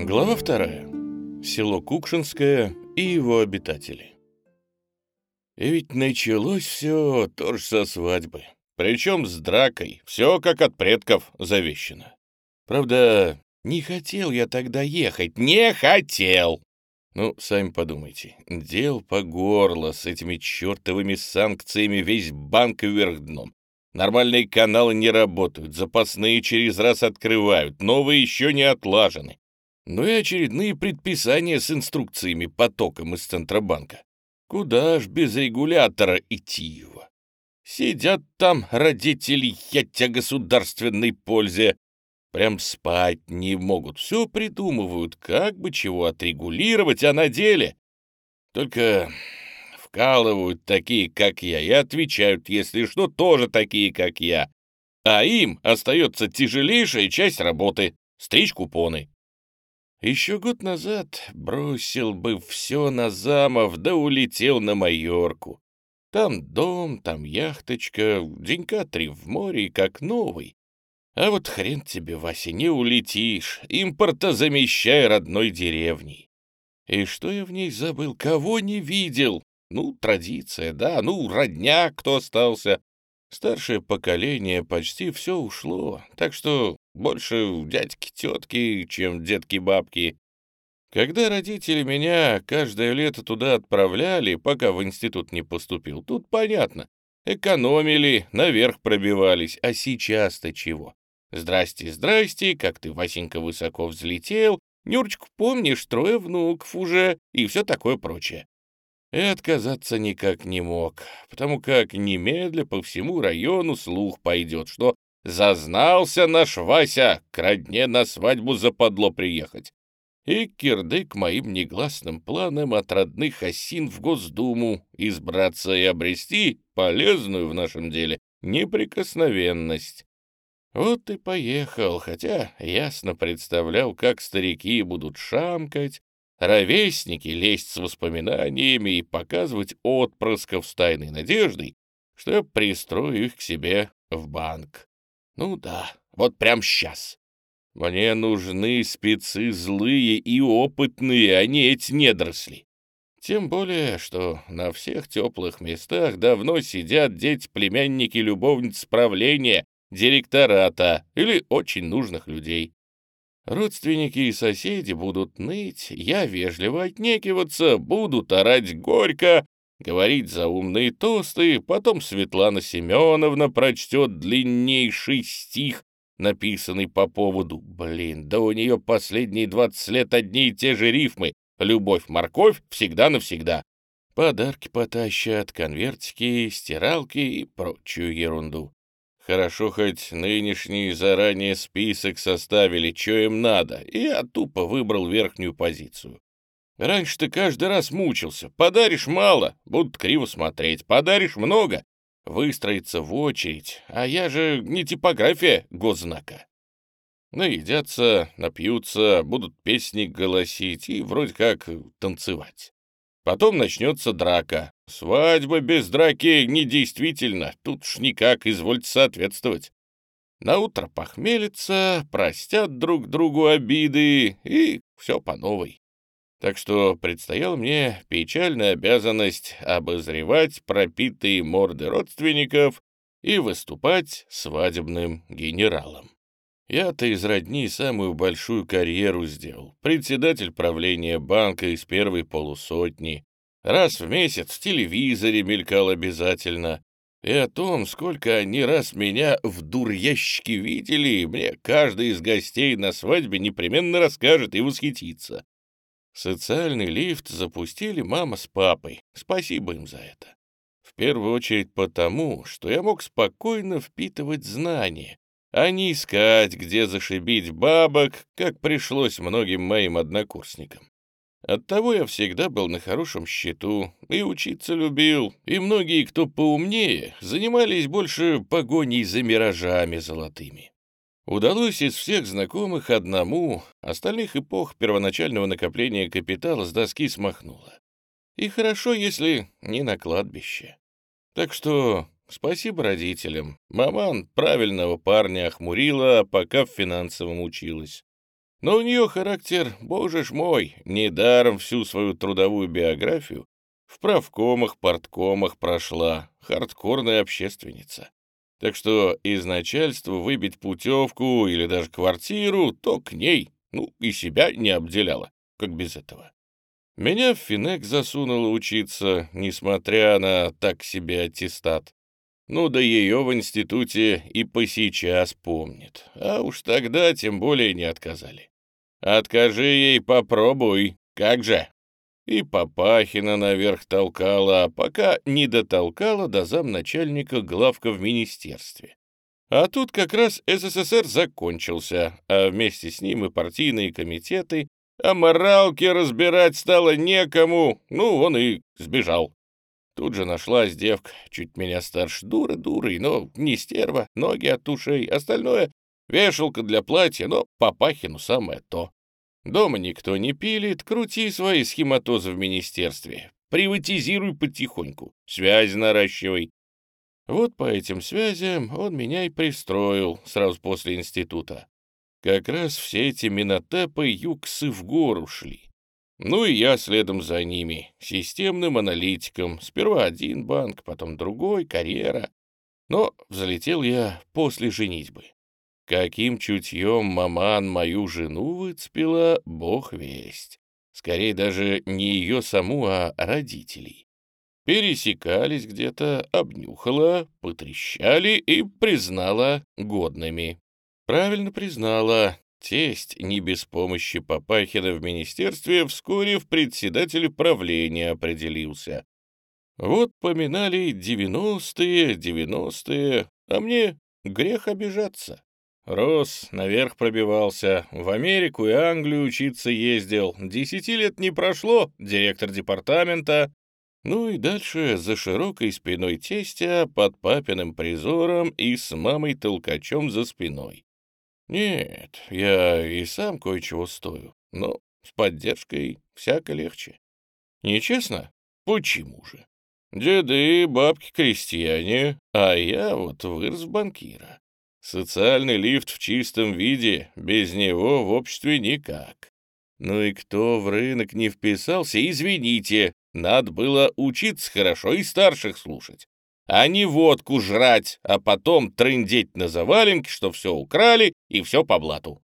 Глава вторая. Село Кукшинское и его обитатели. И ведь началось все тоже со свадьбы. Причем с дракой. Все как от предков завещено. Правда, не хотел я тогда ехать. Не хотел! Ну, сами подумайте. Дел по горло с этими чертовыми санкциями весь банк вверх дном. Нормальные каналы не работают, запасные через раз открывают, новые еще не отлажены но и очередные предписания с инструкциями потоком из Центробанка. Куда ж без регулятора идти его? Сидят там родители ять о государственной пользе, прям спать не могут, все придумывают, как бы чего отрегулировать, а на деле только вкалывают такие, как я, и отвечают, если что, тоже такие, как я. А им остается тяжелейшая часть работы — стричь купоны. Еще год назад бросил бы все на замов, да улетел на Майорку. Там дом, там яхточка, денька три в море, как новый. А вот хрен тебе, Вася, не улетишь, импорта замещай родной деревней. И что я в ней забыл, кого не видел? Ну, традиция, да, ну, родня, кто остался. Старшее поколение почти все ушло, так что больше дядьки-тетки, чем детки-бабки. Когда родители меня каждое лето туда отправляли, пока в институт не поступил, тут понятно. Экономили, наверх пробивались, а сейчас-то чего? Здрасте, здрасте, как ты, Васенька, высоко взлетел, Нюрочку помнишь, трое внуков уже, и все такое прочее. И отказаться никак не мог, потому как немедля по всему району слух пойдет, что зазнался наш Вася к родне на свадьбу западло приехать. И кирдык моим негласным планам от родных осин в Госдуму избраться и обрести полезную в нашем деле неприкосновенность. Вот и поехал, хотя ясно представлял, как старики будут шамкать, ровесники лезть с воспоминаниями и показывать отпрысков с тайной надеждой, что я пристрою их к себе в банк. Ну да, вот прям сейчас. Мне нужны спецы злые и опытные, а не эти недоросли. Тем более, что на всех теплых местах давно сидят дети-племянники любовниц правления, директората или очень нужных людей. Родственники и соседи будут ныть, я вежливо отнекиваться, будут орать горько, говорить заумные тосты, потом Светлана Семеновна прочтет длиннейший стих, написанный по поводу. Блин, да у нее последние двадцать лет одни и те же рифмы. Любовь-морковь всегда навсегда. Подарки потащат, конвертики, стиралки и прочую ерунду. Хорошо хоть нынешний заранее список составили, что им надо, и я тупо выбрал верхнюю позицию. Раньше ты каждый раз мучился. Подаришь мало, будут криво смотреть. Подаришь много, выстроиться в очередь. А я же не типография госзнака. Наедятся, напьются, будут песни голосить и вроде как танцевать. Потом начнется драка. Свадьба без драки недействительна, тут ж никак, извольте соответствовать. Наутро похмелятся, простят друг другу обиды, и все по новой. Так что предстояла мне печальная обязанность обозревать пропитые морды родственников и выступать свадебным генералом. Я-то из родни самую большую карьеру сделал. Председатель правления банка из первой полусотни. Раз в месяц в телевизоре мелькал обязательно. И о том, сколько они раз меня в дурьящике видели, мне каждый из гостей на свадьбе непременно расскажет и восхитится. Социальный лифт запустили мама с папой. Спасибо им за это. В первую очередь потому, что я мог спокойно впитывать знания, а не искать, где зашибить бабок, как пришлось многим моим однокурсникам. Оттого я всегда был на хорошем счету и учиться любил, и многие, кто поумнее, занимались больше погоней за миражами золотыми. Удалось из всех знакомых одному, остальных эпох первоначального накопления капитала с доски смахнуло. И хорошо, если не на кладбище. Так что Спасибо родителям. Маман правильного парня охмурила, пока в финансовом училась. Но у нее характер, боже ж мой, недаром всю свою трудовую биографию в правкомах, порткомах прошла, хардкорная общественница. Так что из начальства выбить путевку или даже квартиру, то к ней, ну, и себя не обделяла, как без этого. Меня в Финек засунуло учиться, несмотря на так себе аттестат. Ну да ее в институте и по сейчас помнит, а уж тогда тем более не отказали. Откажи ей, попробуй, как же. И Папахина наверх толкала, пока не дотолкала до замначальника главка в министерстве. А тут как раз СССР закончился, а вместе с ним и партийные комитеты, а моралки разбирать стало некому, ну, он и сбежал. Тут же нашлась девка, чуть меня старше, дура дурой, но не стерва, ноги от ушей, остальное — вешалка для платья, но Папахину самое то. Дома никто не пилит, крути свои схематозы в министерстве, приватизируй потихоньку, связи наращивай. Вот по этим связям он меня и пристроил сразу после института. Как раз все эти минотепы юксы в гору шли. Ну и я следом за ними, системным аналитиком. Сперва один банк, потом другой, карьера. Но взлетел я после женитьбы. Каким чутьем маман мою жену выцпила, бог весть. Скорее даже не ее саму, а родителей. Пересекались где-то, обнюхала, потрещали и признала годными. Правильно признала, Тесть, не без помощи Папахина в министерстве, вскоре в председателе правления определился. Вот поминали девяностые, девяностые, а мне грех обижаться. Рос, наверх пробивался, в Америку и Англию учиться ездил. Десяти лет не прошло, директор департамента. Ну и дальше за широкой спиной тестя, под папиным призором и с мамой-толкачом за спиной. Нет, я и сам кое-чего стою, но с поддержкой всяко легче. Нечестно? Почему же? Деды, бабки крестьяне, а я вот вырос банкира. Социальный лифт в чистом виде, без него в обществе никак. Ну и кто в рынок не вписался, извините, надо было учиться хорошо и старших слушать а не водку жрать, а потом трындеть на заваленке, что все украли и все по блату.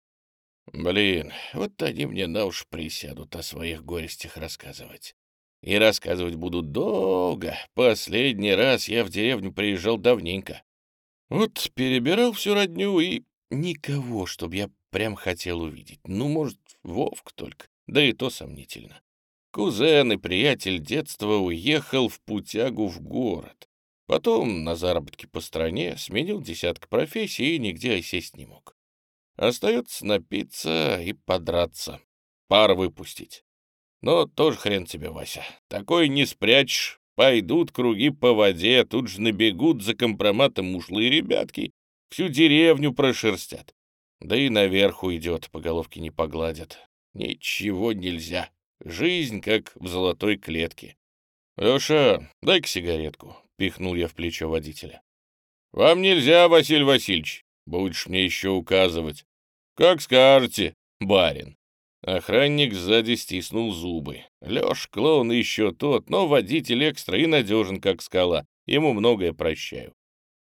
Блин, вот они мне на уж присядут о своих горестях рассказывать. И рассказывать будут долго. Последний раз я в деревню приезжал давненько. Вот перебирал всю родню и никого, чтобы я прям хотел увидеть. Ну, может, Вовк только, да и то сомнительно. Кузен и приятель детства уехал в путягу в город. Потом на заработки по стране сменил десяток профессий и нигде осесть не мог. Остается напиться и подраться, пар выпустить. Но тоже хрен тебе, Вася. Такой не спрячешь. Пойдут круги по воде, тут же набегут за компроматом ушлые ребятки, всю деревню прошерстят. Да и наверх уйдет, по головке не погладят. Ничего нельзя. Жизнь как в золотой клетке. Леша, дай-ка сигаретку пихнул я в плечо водителя. «Вам нельзя, Василий Васильевич. Будешь мне еще указывать. Как скажете, барин». Охранник сзади стиснул зубы. Лёш, клоун еще тот, но водитель экстра и надежен, как скала. Ему многое прощаю.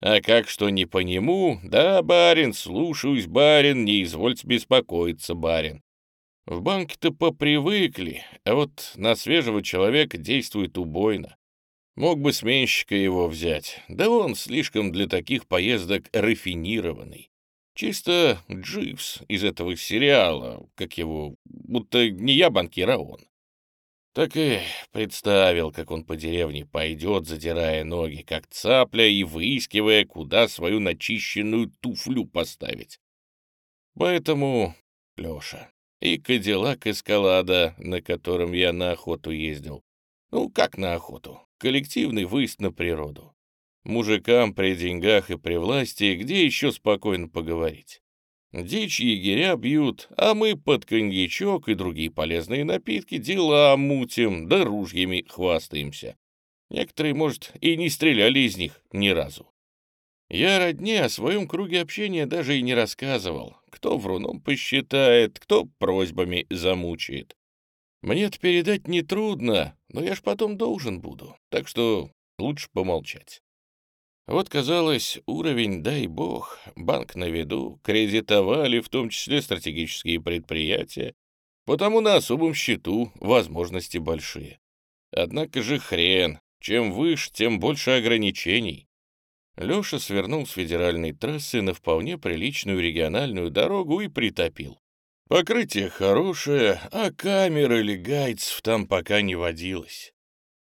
А как что не по нему? Да, барин, слушаюсь, барин, не извольте беспокоиться, барин. В банке-то попривыкли, а вот на свежего человека действует убойно. Мог бы сменщика его взять, да он слишком для таких поездок рафинированный. Чисто Дживс из этого сериала, как его, будто не я банкир, а он. Так и представил, как он по деревне пойдет, задирая ноги, как цапля, и выискивая, куда свою начищенную туфлю поставить. Поэтому, Леша, и кадиллак эскалада, на котором я на охоту ездил. Ну, как на охоту? коллективный выезд на природу. Мужикам при деньгах и при власти где еще спокойно поговорить? Дичь егеря бьют, а мы под коньячок и другие полезные напитки дела мутим, да ружьями хвастаемся. Некоторые, может, и не стреляли из них ни разу. Я родне о своем круге общения даже и не рассказывал. Кто вруном посчитает, кто просьбами замучает. мне это передать нетрудно, но я ж потом должен буду, так что лучше помолчать. Вот, казалось, уровень, дай бог, банк на виду, кредитовали, в том числе стратегические предприятия, потому на особом счету возможности большие. Однако же хрен, чем выше, тем больше ограничений. Леша свернул с федеральной трассы на вполне приличную региональную дорогу и притопил. Покрытие хорошее, а камер или гайцев там пока не водилось.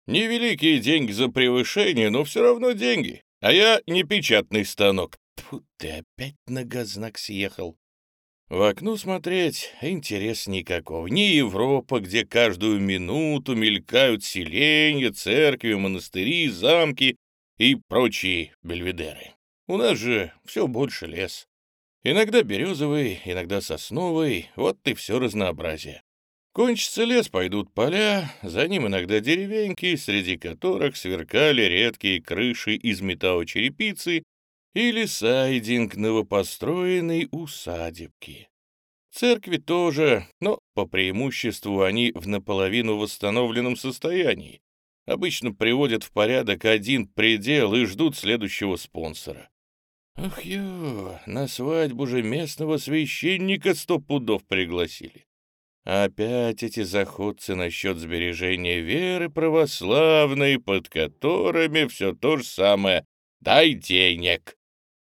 Невеликие деньги за превышение, но все равно деньги. А я не печатный станок. Тьфу, ты опять на газнак съехал. В окно смотреть интерес никакого. Не Европа, где каждую минуту мелькают селения, церкви, монастыри, замки и прочие бельведеры. У нас же все больше лес. Иногда березовый, иногда сосновый, вот и все разнообразие. Кончится лес, пойдут поля, за ним иногда деревеньки, среди которых сверкали редкие крыши из металлочерепицы или сайдинг новопостроенной усадебки. Церкви тоже, но по преимуществу они в наполовину восстановленном состоянии, Обычно приводят в порядок один предел и ждут следующего спонсора. Ах ё, на свадьбу же местного священника сто пудов пригласили. Опять эти заходцы насчет сбережения веры православной, под которыми все то же самое «дай денег».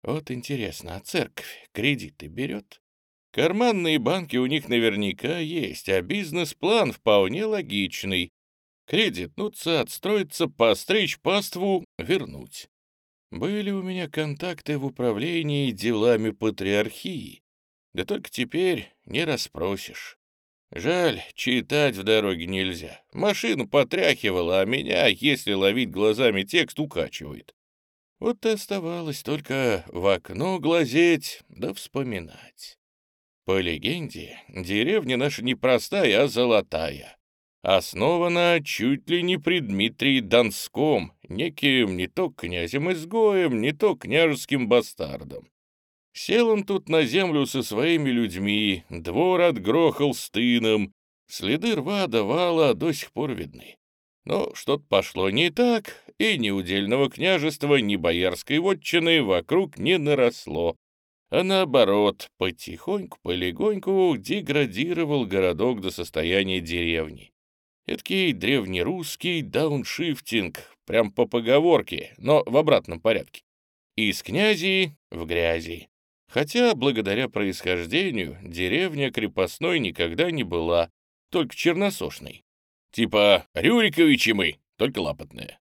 Вот интересно, а церковь кредиты берет? Карманные банки у них наверняка есть, а бизнес-план вполне логичный кредитнуться, отстроиться, постричь паству, вернуть. Были у меня контакты в управлении делами патриархии, да только теперь не расспросишь. Жаль, читать в дороге нельзя. Машину потряхивала, а меня, если ловить глазами текст, укачивает. Вот и оставалось только в окно глазеть да вспоминать. По легенде, деревня наша не простая, а золотая основана чуть ли не при Дмитрии Донском, неким не то князем-изгоем, не то княжеским бастардом. Сел он тут на землю со своими людьми, двор отгрохал стыном, следы рва давала до сих пор видны. Но что-то пошло не так, и ни удельного княжества, ни боярской вотчины вокруг не наросло, а наоборот, потихоньку-полегоньку деградировал городок до состояния деревни. Эдакий древнерусский дауншифтинг, прям по поговорке, но в обратном порядке. Из князи в грязи. Хотя, благодаря происхождению, деревня крепостной никогда не была, только черносошной. Типа Рюриковичи мы, только лапотные.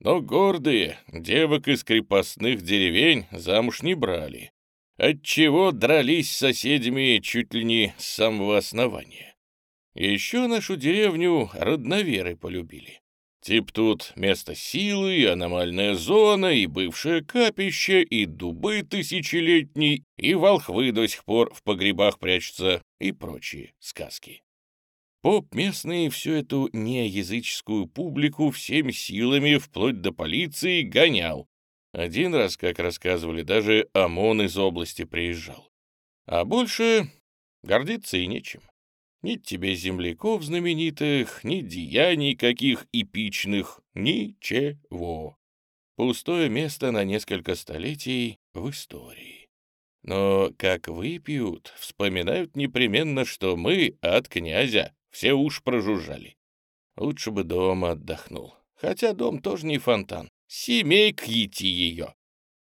Но гордые девок из крепостных деревень замуж не брали, отчего дрались с соседями чуть ли не с самого основания. Еще нашу деревню родноверы полюбили. Тип тут место силы, аномальная зона, и бывшее капище, и дубы тысячелетние, и волхвы до сих пор в погребах прячутся, и прочие сказки. Поп местный всю эту неязыческую публику всеми силами, вплоть до полиции, гонял. Один раз, как рассказывали, даже ОМОН из области приезжал. А больше гордиться и нечем. Ни тебе земляков знаменитых, ни деяний каких эпичных, ничего. Пустое место на несколько столетий в истории. Но как выпьют, вспоминают непременно, что мы от князя все уж прожужжали. Лучше бы дома отдохнул. Хотя дом тоже не фонтан. Семейк ети ее.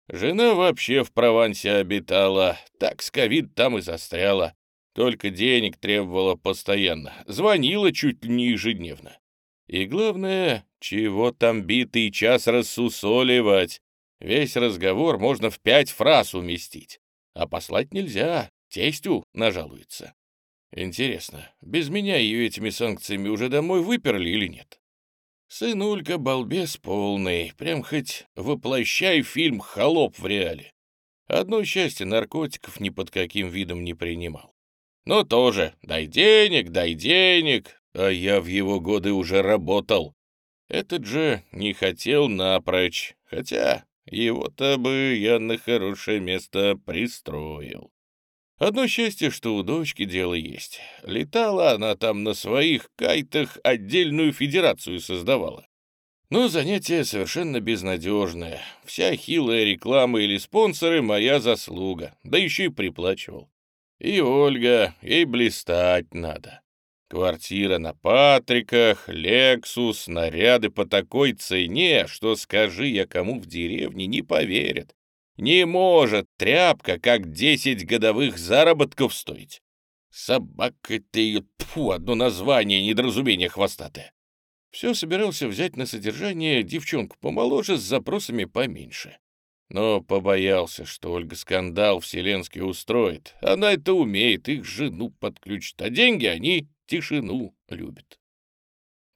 Жена вообще в Провансе обитала, так с ковид там и застряла. Только денег требовала постоянно, звонила чуть ли не ежедневно. И главное, чего там битый час рассусоливать. Весь разговор можно в пять фраз уместить. А послать нельзя, тестю нажалуется. Интересно, без меня ее этими санкциями уже домой выперли или нет? Сынулька балбес полный, прям хоть воплощай фильм «Холоп» в реале. Одно счастье, наркотиков ни под каким видом не принимал. Но тоже дай денег, дай денег, а я в его годы уже работал. Этот же не хотел напрочь, хотя Его-то бы я на хорошее место пристроил. Одно счастье, что у дочки дело есть. Летала она там на своих кайтах, отдельную федерацию создавала. Но занятие совершенно безнадежное. Вся хилая реклама или спонсоры — моя заслуга, да еще и приплачивал. И Ольга, ей блистать надо. Квартира на Патриках, Лексус, наряды по такой цене, что, скажи я кому в деревне, не поверят. Не может тряпка, как десять годовых заработков стоить. Собака ты, тьфу, одно название, недоразумение хвостатое. Все собирался взять на содержание девчонку помоложе с запросами поменьше. Но побоялся, что Ольга скандал вселенский устроит. Она это умеет, их жену подключит, а деньги они тишину любят.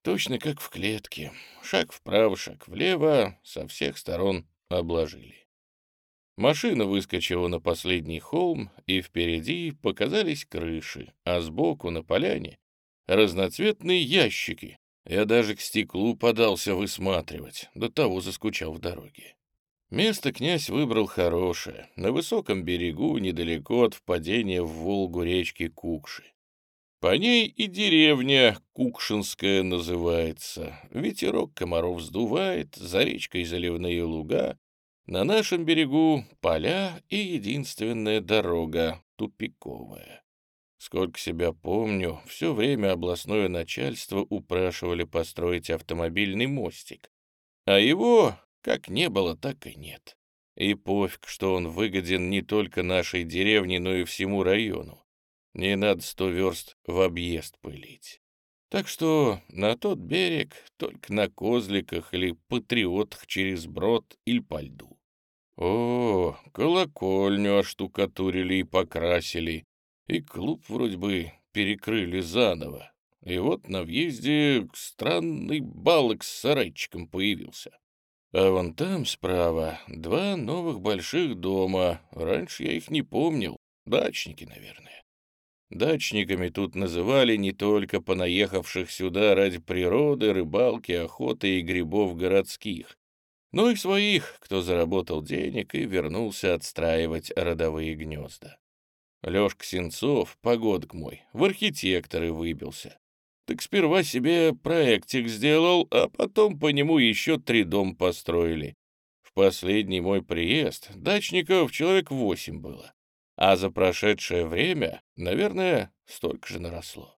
Точно как в клетке. Шаг вправо, шаг влево, со всех сторон обложили. Машина выскочила на последний холм, и впереди показались крыши, а сбоку на поляне разноцветные ящики. Я даже к стеклу подался высматривать, до того заскучал в дороге. Место князь выбрал хорошее, на высоком берегу, недалеко от впадения в Волгу речки Кукши. По ней и деревня Кукшинская называется. Ветерок комаров сдувает, за речкой заливные луга, на нашем берегу поля и единственная дорога, тупиковая. Сколько себя помню, все время областное начальство упрашивали построить автомобильный мостик. А его как не было, так и нет. И пофиг, что он выгоден не только нашей деревне, но и всему району. Не надо сто верст в объезд пылить. Так что на тот берег только на козликах или патриотах через брод или по льду. О, колокольню оштукатурили и покрасили, и клуб вроде бы перекрыли заново. И вот на въезде странный балок с сарайчиком появился. А вон там справа два новых больших дома. Раньше я их не помнил. Дачники, наверное. Дачниками тут называли не только понаехавших сюда ради природы, рыбалки, охоты и грибов городских, но и своих, кто заработал денег и вернулся отстраивать родовые гнезда. Лёшка Сенцов, погодок мой, в архитекторы выбился. Так сперва себе проектик сделал, а потом по нему еще три дом построили. В последний мой приезд дачников человек восемь было, а за прошедшее время, наверное, столько же наросло.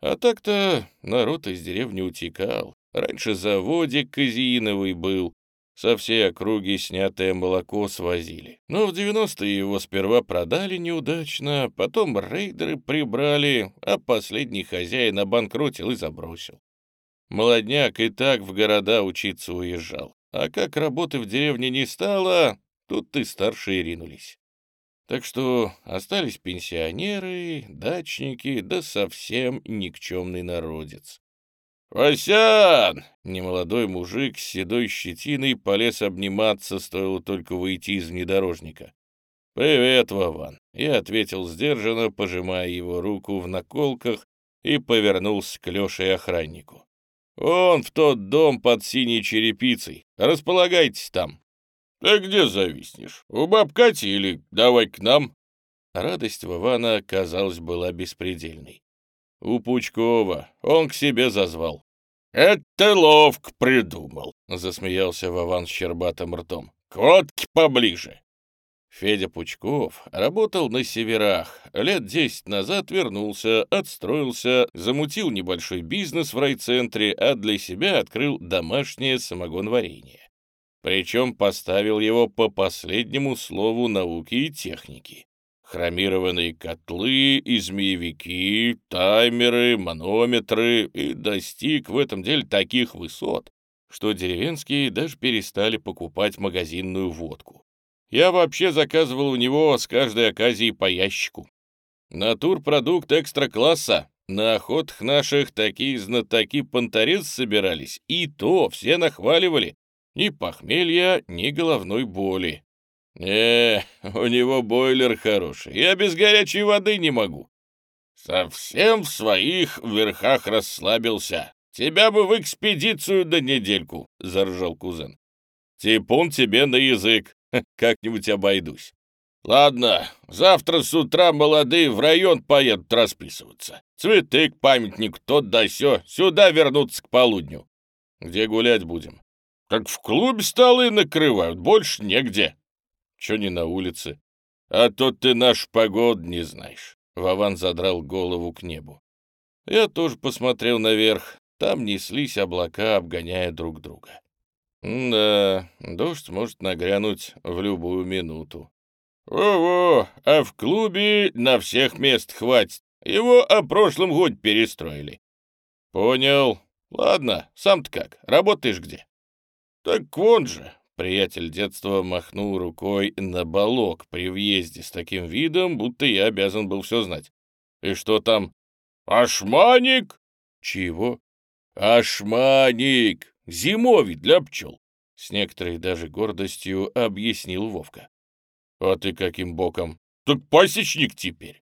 А так-то народ из деревни утекал. Раньше заводик казеиновый был, со всей округи снятое молоко свозили. Но в 90-е его сперва продали неудачно, потом рейдеры прибрали, а последний хозяин обанкротил и забросил. Молодняк и так в города учиться уезжал. А как работы в деревне не стало, тут и старшие ринулись. Так что остались пенсионеры, дачники, да совсем никчемный народец. «Васян!» — немолодой мужик с седой щетиной полез обниматься, стоило только выйти из внедорожника. «Привет, Вован!» — я ответил сдержанно, пожимая его руку в наколках и повернулся к Лёше и охраннику. «Он в тот дом под синей черепицей. Располагайтесь там». «Ты где зависнешь? У баб Кати или давай к нам?» Радость Вована, казалось, была беспредельной. «У Пучкова. Он к себе зазвал». «Это ловко придумал», — засмеялся Вован с щербатым ртом. «К водке поближе». Федя Пучков работал на северах. Лет десять назад вернулся, отстроился, замутил небольшой бизнес в райцентре, а для себя открыл домашнее самогонварение. Причем поставил его по последнему слову науки и техники хромированные котлы и змеевики, таймеры, манометры и достиг в этом деле таких высот, что деревенские даже перестали покупать магазинную водку. Я вообще заказывал у него с каждой оказии по ящику. Натурпродукт экстра-класса. На охотах наших такие знатоки понторез собирались, и то все нахваливали. Ни похмелья, ни головной боли. «Не, у него бойлер хороший, я без горячей воды не могу». «Совсем в своих верхах расслабился. Тебя бы в экспедицию до недельку», — заржал кузен. Типун тебе на язык. Как-нибудь обойдусь. Ладно, завтра с утра молодые в район поедут расписываться. Цветы к памятнику, тот да сё. Сюда вернуться к полудню. Где гулять будем? Как в клубе столы накрывают, больше негде. Чё не на улице? А то ты наш погоду не знаешь. Вован задрал голову к небу. Я тоже посмотрел наверх. Там неслись облака, обгоняя друг друга. Да, дождь может нагрянуть в любую минуту. «Во-во, а в клубе на всех мест хватит. Его о прошлом годе перестроили». «Понял. Ладно, сам-то как, работаешь где?» «Так вон же». Приятель детства махнул рукой на балок при въезде с таким видом, будто я обязан был все знать. «И что там?» «Ашманик!» «Чего?» «Ашманик! Зимовий для пчел!» С некоторой даже гордостью объяснил Вовка. «А ты каким боком?» «Так пасечник теперь!»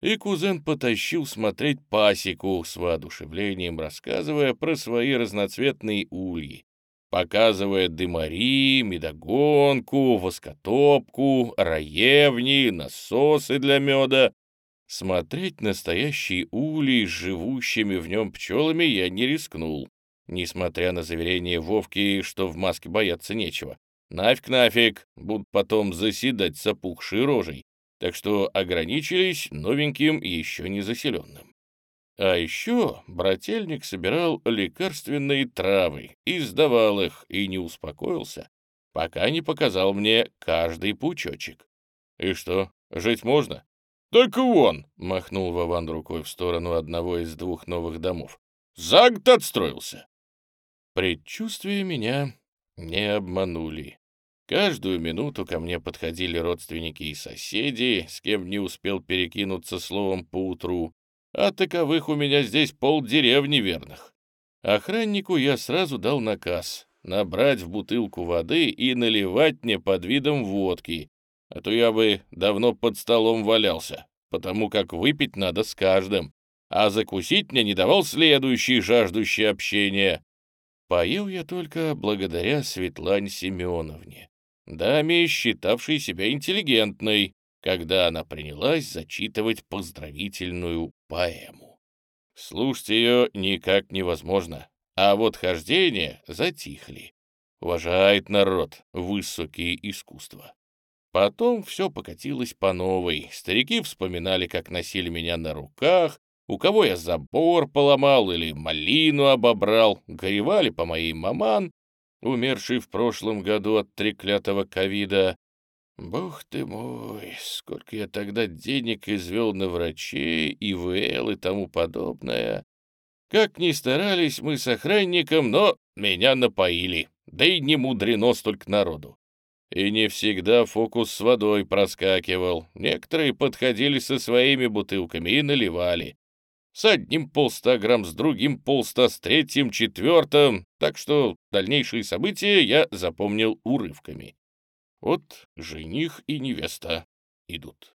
И кузен потащил смотреть пасеку с воодушевлением, рассказывая про свои разноцветные ульи, показывая дымари, медогонку, воскотопку, раевни, насосы для меда. Смотреть настоящий улей с живущими в нем пчелами я не рискнул, несмотря на заверение Вовки, что в маске бояться нечего. Нафиг-нафиг, будут потом заседать с опухшей рожей, так что ограничились новеньким еще не заселенным. А еще брательник собирал лекарственные травы и сдавал их, и не успокоился, пока не показал мне каждый пучочек. И что, жить можно? «Так вон!» — махнул Вован рукой в сторону одного из двух новых домов. «За год отстроился!» Предчувствия меня не обманули. Каждую минуту ко мне подходили родственники и соседи, с кем не успел перекинуться словом поутру, а таковых у меня здесь полдеревни верных. Охраннику я сразу дал наказ набрать в бутылку воды и наливать мне под видом водки, а то я бы давно под столом валялся, потому как выпить надо с каждым, а закусить мне не давал следующий, жаждущий общения. Поел я только благодаря Светлане Семеновне, даме, считавшей себя интеллигентной, когда она принялась зачитывать поздравительную поэму. Слушать ее никак невозможно, а вот хождение затихли. Уважает народ высокие искусства. Потом все покатилось по новой. Старики вспоминали, как носили меня на руках, у кого я забор поломал или малину обобрал, горевали по моей маман, умершей в прошлом году от треклятого ковида. Бог ты мой, сколько я тогда денег извел на врачей, ИВЛ и тому подобное. Как ни старались мы с охранником, но меня напоили, да и не мудрено столько народу. И не всегда фокус с водой проскакивал. Некоторые подходили со своими бутылками и наливали. С одним полста грамм, с другим полста, с третьим, четвертым. Так что дальнейшие события я запомнил урывками. Вот жених и невеста идут.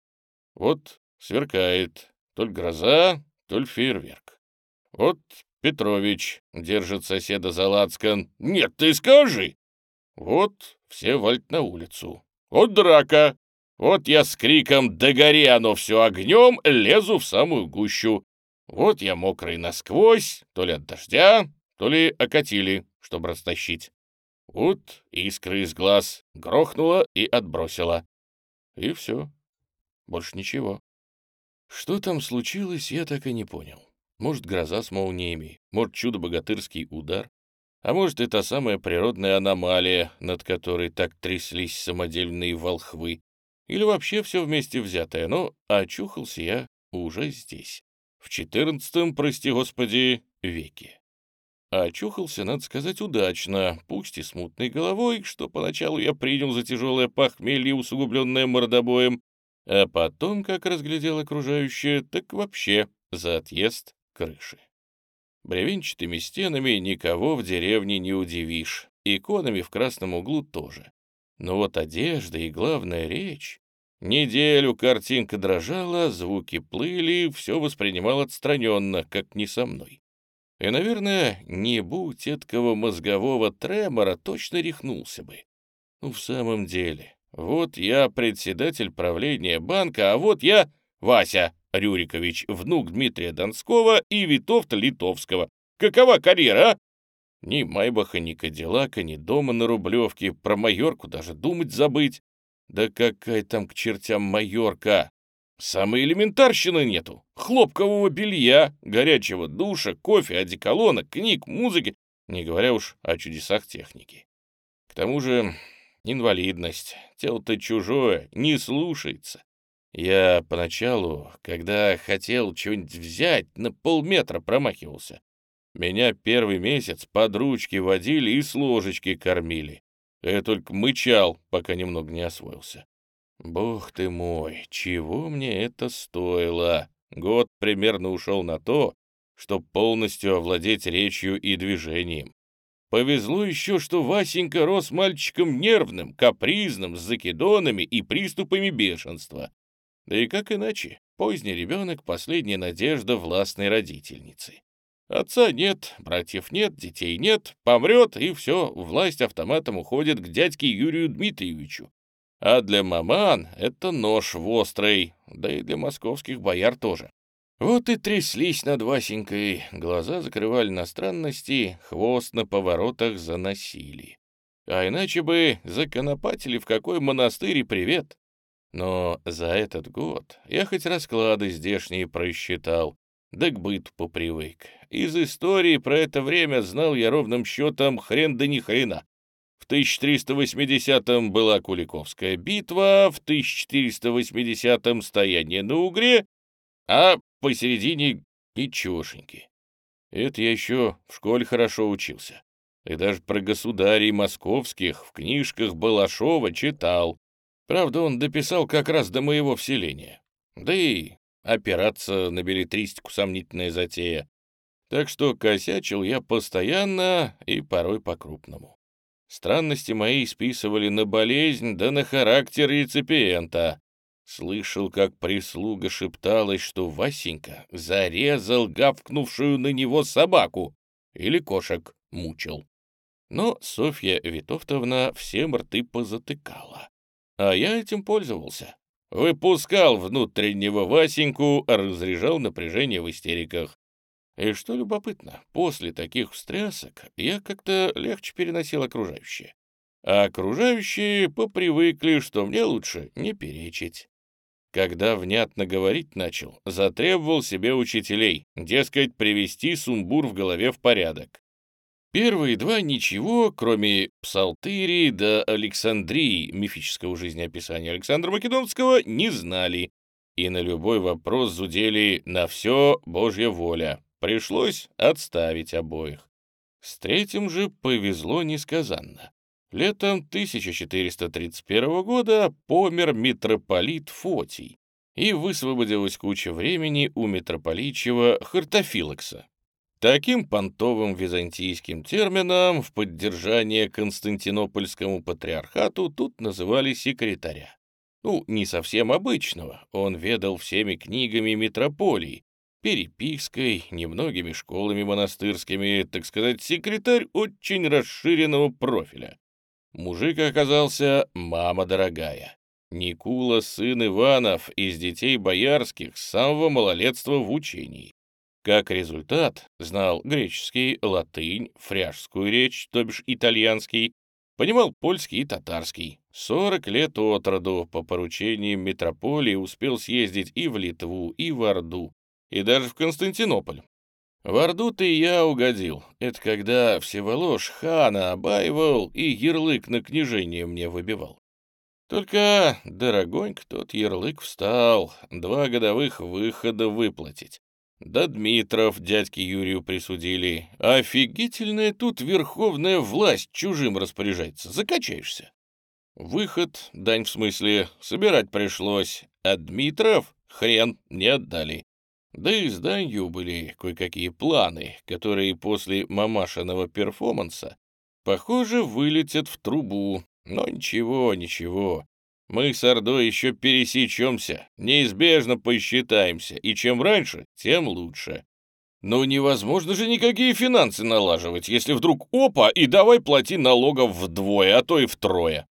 Вот сверкает то ли гроза, то ли фейерверк. Вот Петрович держит соседа за лацкан. «Нет, ты скажи!» Вот все вальт на улицу. Вот драка. Вот я с криком «Да гори оно все огнем!» лезу в самую гущу. Вот я мокрый насквозь, то ли от дождя, то ли окатили, чтобы растащить. Вот искры из глаз грохнула и отбросила. И все. Больше ничего. Что там случилось, я так и не понял. Может, гроза с молниями, может, чудо-богатырский удар. А может, это самая природная аномалия, над которой так тряслись самодельные волхвы. Или вообще все вместе взятое, но очухался я уже здесь, в четырнадцатом, прости господи, веке. Очухался, надо сказать, удачно, пусть и смутной головой, что поначалу я принял за тяжелое похмелье, усугубленное мордобоем, а потом, как разглядел окружающее, так вообще за отъезд крыши. Бревенчатыми стенами никого в деревне не удивишь, иконами в красном углу тоже. Но вот одежда и, главная речь... Неделю картинка дрожала, звуки плыли, все воспринимал отстраненно, как не со мной. И, наверное, не будь эткого мозгового тремора, точно рехнулся бы. Ну, в самом деле, вот я председатель правления банка, а вот я Вася Рюрикович, внук Дмитрия Донского и Витовта Литовского. Какова карьера, а? Ни Майбаха, ни Кадиллака, ни дома на Рублевке, про Майорку даже думать забыть. Да какая там к чертям Майорка? Самой элементарщины нету. Хлопкового белья, горячего душа, кофе, одеколона, книг, музыки, не говоря уж о чудесах техники. К тому же инвалидность, тело-то чужое, не слушается. Я поначалу, когда хотел что-нибудь взять, на полметра промахивался. Меня первый месяц под ручки водили и с ложечки кормили. Я только мычал, пока немного не освоился. Бог ты мой, чего мне это стоило? Год примерно ушел на то, чтобы полностью овладеть речью и движением. Повезло еще, что Васенька рос мальчиком нервным, капризным, с закидонами и приступами бешенства. Да и как иначе, поздний ребенок — последняя надежда властной родительницы. Отца нет, братьев нет, детей нет, помрет, и все, власть автоматом уходит к дядьке Юрию Дмитриевичу. А для маман это нож в острый, да и для московских бояр тоже. Вот и тряслись над Васенькой, глаза закрывали на странности, хвост на поворотах заносили. А иначе бы законопатили в какой монастырь привет. Но за этот год я хоть расклады здешние просчитал, да к быту попривык. Из истории про это время знал я ровным счетом хрен да ни хрена. В 1380-м была Куликовская битва, в 1480-м стояние на Угре, а посередине ничегошеньки. Это я еще в школе хорошо учился. И даже про государей московских в книжках Балашова читал. Правда, он дописал как раз до моего вселения. Да и Опираться на билетристику сомнительная затея. Так что косячил я постоянно и порой по-крупному. Странности мои списывали на болезнь да на характер реципиента. Слышал, как прислуга шепталась, что Васенька зарезал гавкнувшую на него собаку или кошек мучил. Но Софья Витовтовна всем рты позатыкала. А я этим пользовался. Выпускал внутреннего Васеньку, разряжал напряжение в истериках. И что любопытно, после таких встрясок я как-то легче переносил окружающие. А окружающие попривыкли, что мне лучше не перечить. Когда внятно говорить начал, затребовал себе учителей, дескать, привести сумбур в голове в порядок. Первые два ничего, кроме Псалтырии до Александрии, мифического жизнеописания Александра Македонского, не знали. И на любой вопрос зудели «на все Божья воля». Пришлось отставить обоих. С третьим же повезло несказанно. Летом 1431 года помер митрополит Фотий, и высвободилась куча времени у митрополичьего Хартофилокса, Таким понтовым византийским термином в поддержание Константинопольскому патриархату тут называли секретаря. Ну, не совсем обычного, он ведал всеми книгами метрополии, перепиской, немногими школами монастырскими, так сказать, секретарь очень расширенного профиля. Мужик оказался мама дорогая. Никула, сын Иванов, из детей боярских, с самого малолетства в учении. Как результат, знал греческий, латынь, фряжскую речь, то бишь итальянский, понимал польский и татарский. 40 лет от роду по поручениям метрополии успел съездить и в Литву, и в Орду, и даже в Константинополь. В Орду-то я угодил. Это когда Всеволож хана обаивал и ярлык на княжение мне выбивал. Только, дорогонько, тот ярлык встал, два годовых выхода выплатить. Да Дмитров дядьке Юрию присудили. Офигительная тут верховная власть чужим распоряжается. Закачаешься. Выход, дань в смысле, собирать пришлось, а Дмитров хрен не отдали. Да и с данью были кое-какие планы, которые после мамашиного перформанса, похоже, вылетят в трубу. Но ничего, ничего. Мы с Ордой еще пересечемся, неизбежно посчитаемся, и чем раньше, тем лучше. Но невозможно же никакие финансы налаживать, если вдруг опа, и давай плати налогов вдвое, а то и втрое.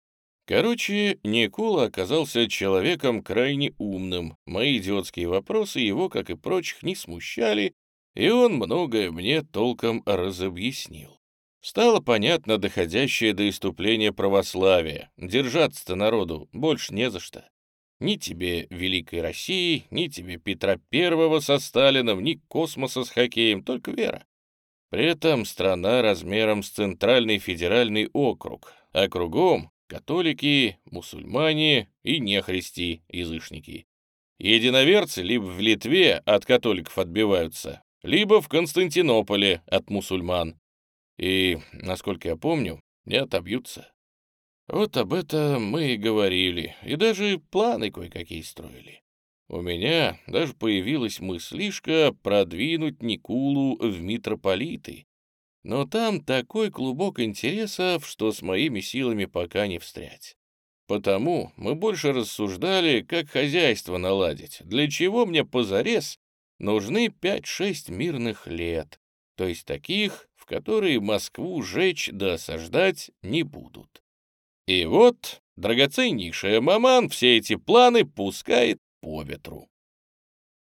Короче, Никола оказался человеком крайне умным. Мои идиотские вопросы его, как и прочих, не смущали, и он многое мне толком разобъяснил. Стало понятно доходящее до иступления православия. Держаться-то народу больше не за что. Ни тебе Великой России, ни тебе Петра Первого со Сталином, ни космоса с хоккеем, только вера. При этом страна размером с Центральный федеральный округ, а кругом католики, мусульмане и нехристи, язычники. Единоверцы либо в Литве от католиков отбиваются, либо в Константинополе от мусульман. И, насколько я помню, не отобьются. Вот об этом мы и говорили, и даже планы кое-какие строили. У меня даже появилась мыслишка продвинуть Никулу в митрополиты, но там такой клубок интересов, что с моими силами пока не встрять. Потому мы больше рассуждали, как хозяйство наладить, для чего мне позарез нужны 5-6 мирных лет, то есть таких, в которые Москву жечь да осаждать не будут. И вот драгоценнейшая маман все эти планы пускает по ветру.